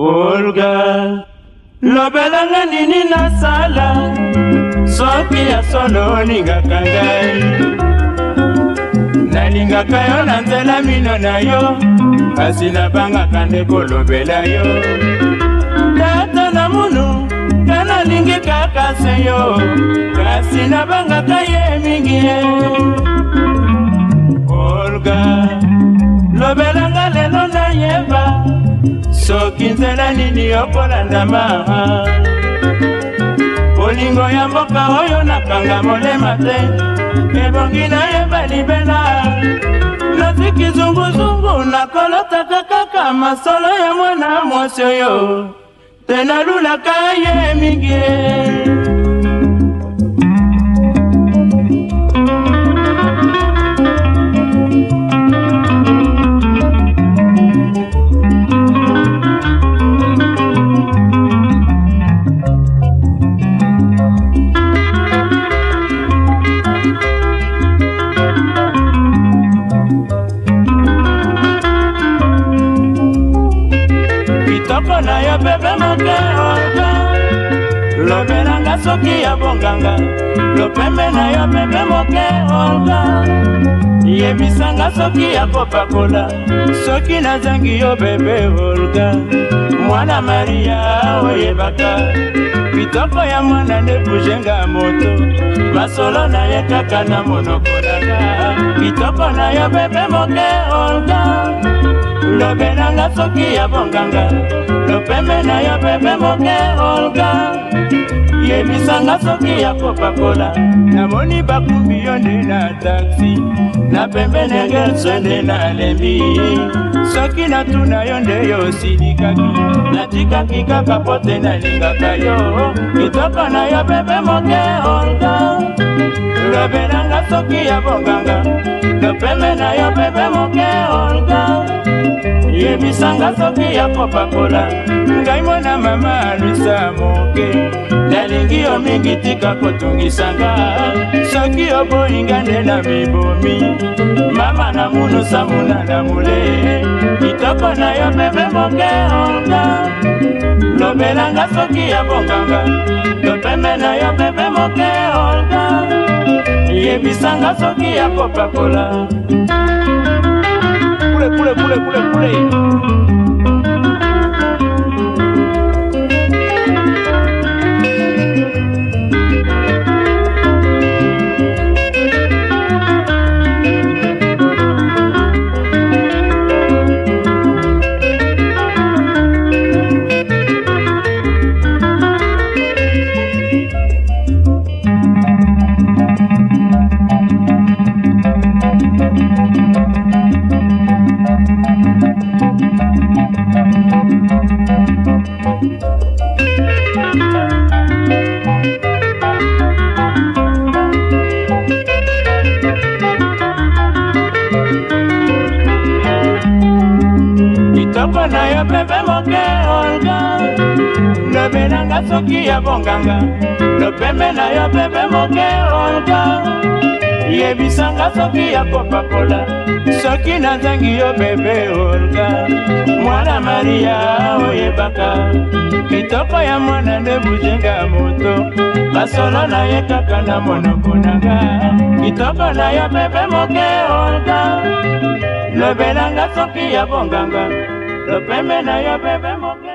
olga lobelanga nini nasala soki ya solo olingaka ngai nalingaka yo na nzela mino na yo kasi nabangaka nde kolobela yo tata na munu nga nalingi kaka se yo kasi nabangaka ye mingi ye soki nzela nini okolandama bolingo ya mboka oyo nakanga molema te ebongi nayeba libela natiki zunguzungu nakolotaka kaka masolo ya mwana mwasi oyo te nalulaka ye mingi na yo pepe moke oyoka lobelanga soki ya bonganga lopembe na yo pepe moke olga yebisanga soki ya kopakola soki nazangi yo bebe olga mwana maria oyebaka bitoko ya mwana nde buzenga moto masolo na ye kaka na monoko nanga bitoko na yo bebe moke olga lobelanga soki ya bonganga lopeme na yo pepe moke olga yebisanga soki ya kopakola namoni bakumbi yo nde na taxi na pembene ngelso nde nalembi soki natuna yo nde yo osilikaki natikaki kaka po te nalingaka yo kitoko na yo pepe moke olga lobelanga soki ya bonganga lopeme na yo pepe moke olga yebisanga soki ya kopakola ngai mona mama alwisa moke nalingi yo mingi tika kotungisanga soki oboyinga nde na mibomi mama na munusa muna na mule kitoko na yo bebe moke onga lobelanga soki ya bonganga topembe na yo bebe moke onga yebisanga soki ya kopakola pule, pule, pule, pule, pule. ya pepe moke olga lobelanga soki ya bonganga lopeme na yo pepe moke olga yebisanga soki ya kopakola soki nazangi yo bebe olga mwana maria oyebaka kitoko ya mwana nde buzenga moto basolo na ye kaka na monoko nanga kitoko na yo bebe moke olga lobelanga soki ya bonganga Tupeme na yo bebe moke